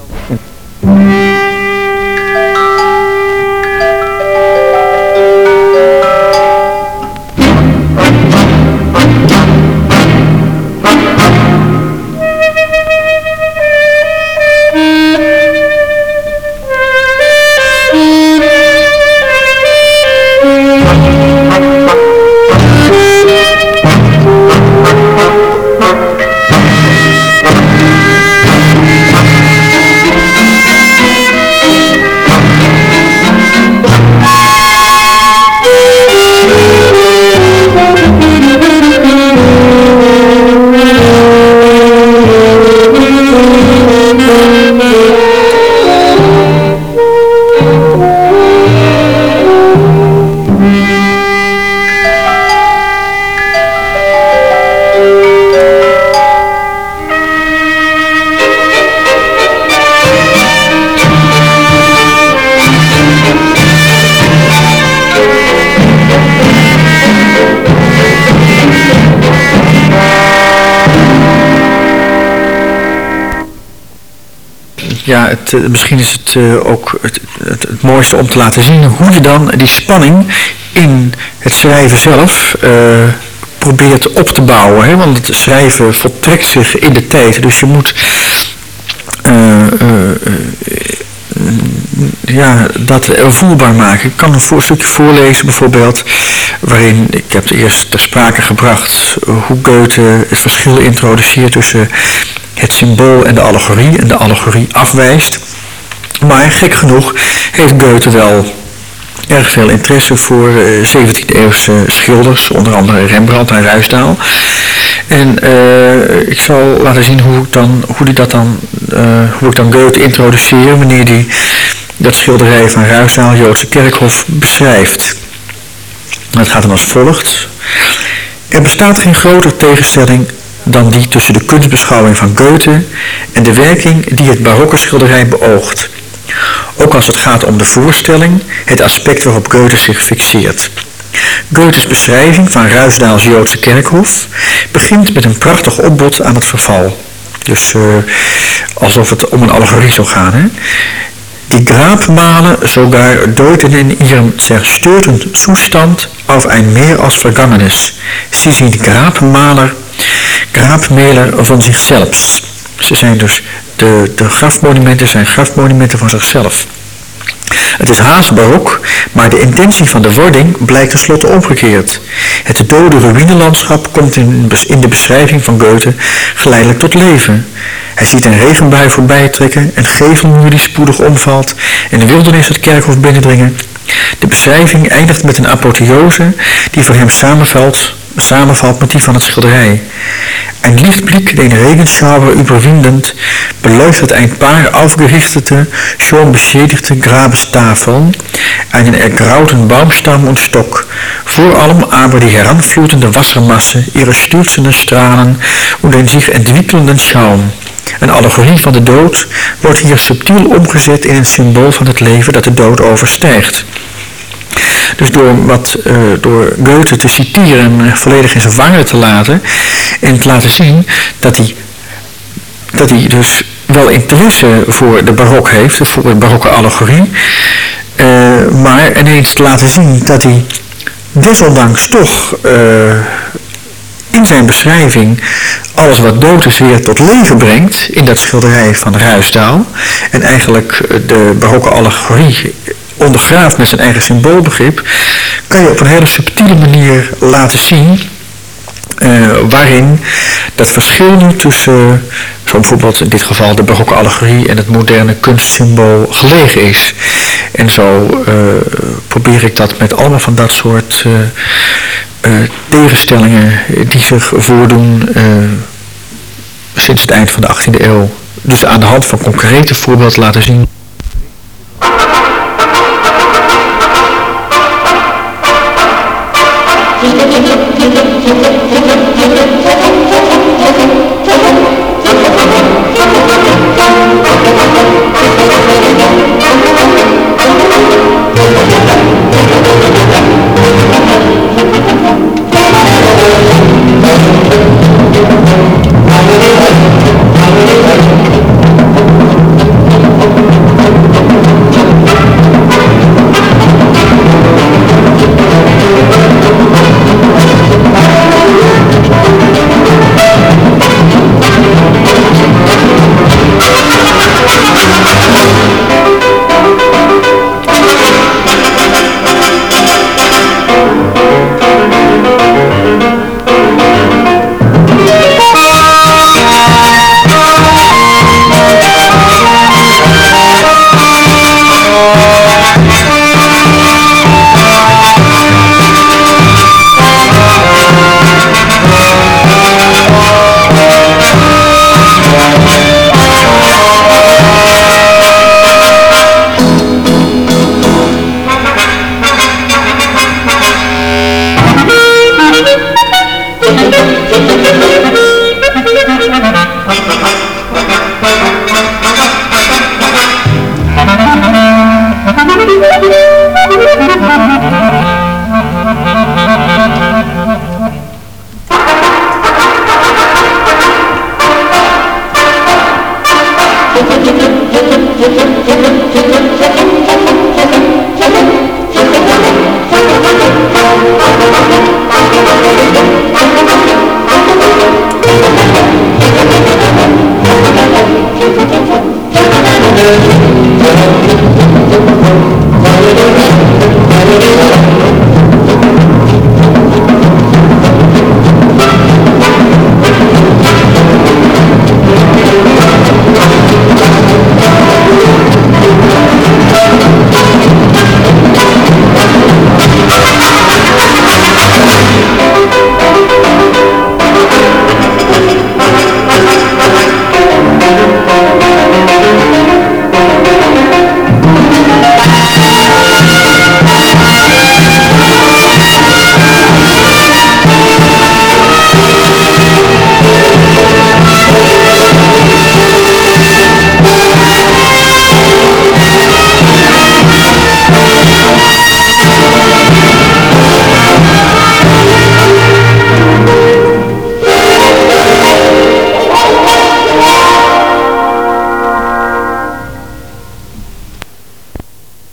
Ja, het, misschien is het ook het, het, het, mooiste om te laten zien hoe je dan die spanning in het schrijven zelf probeert op te bouwen. Hè? Want het schrijven voltrekt zich in de tijd. Dus je moet ja, dat voelbaar maken. Ik kan een stukje voorlezen bijvoorbeeld, waarin, ik heb eerst ter sprake gebracht, hoe Goethe het verschil introduceert tussen het symbool en de allegorie, en de allegorie afwijst. Maar gek genoeg heeft Goethe wel erg veel interesse voor 17e-eeuwse eh, schilders, onder andere Rembrandt en Ruisdaal. En uh, ik zal laten zien hoe ik dan, hoe dat dan, uh, hoe ik dan Goethe introduceer wanneer die dat schilderij van Ruisdaal, Joodse Kerkhof, beschrijft. Het gaat dan als volgt. Er bestaat geen grotere tegenstelling dan die tussen de kunstbeschouwing van Goethe en de werking die het barokke schilderij beoogt. Ook als het gaat om de voorstelling, het aspect waarop Goethe zich fixeert. Goethes beschrijving van Ruisdaals Joodse kerkhof begint met een prachtig opbod aan het verval. Dus uh, alsof het om een allegorie zou gaan. Hè? Die Grabmale sogar deuten in ihrem zerstörten Zustand auf ein Meer als Vergangenes. Sie sind Grabmaler, Grabmäler van zichzelf. Ze zijn dus, de, de grafmonumenten zijn grafmonumenten van zichzelf. Het is haast barok, maar de intentie van de wording blijkt tenslotte omgekeerd. Het dode ruïnelandschap komt in, in de beschrijving van Goethe geleidelijk tot leven. Hij ziet een regenbui voorbij trekken, een gevelmuur die spoedig omvalt en de wildernis het kerkhof binnendringen. De beschrijving eindigt met een apotheose die voor hem samenvalt, samenvalt met die van het schilderij. Ein Lichtblick den Regenschauer überwindend beleuchtet ein paar aufgerichtete, schon beschädigte Grabestafeln, einen ergrauten Baumstamm und Stock, vor allem aber die heranflutende Wassermasse, ihre stürzenden Strahlen und den sich entwickelnden Schaum. Een allegorie van de dood wordt hier subtiel omgezet in een symbool van het leven dat de dood overstijgt. Dus door, wat, uh, door Goethe te citeren en volledig in zijn vangen te laten en te laten zien dat hij, dat hij dus wel interesse voor de barok heeft, voor de barokke allegorie, uh, maar ineens te laten zien dat hij desondanks toch in zijn beschrijving alles wat dood is weer tot leven brengt in dat schilderij van Ruisdaal en eigenlijk de barokke allegorie ondergraaft met zijn eigen symboolbegrip, kan je op een hele subtiele manier laten zien uh, waarin dat verschil nu tussen, zo bijvoorbeeld in dit geval de barokke allegorie en het moderne kunstsymbool gelegen is. En zo uh, probeer ik dat met allemaal van dat soort tegenstellingen die zich voordoen sinds het eind van de 18e eeuw. Dus aan de hand van concrete voorbeelden laten zien.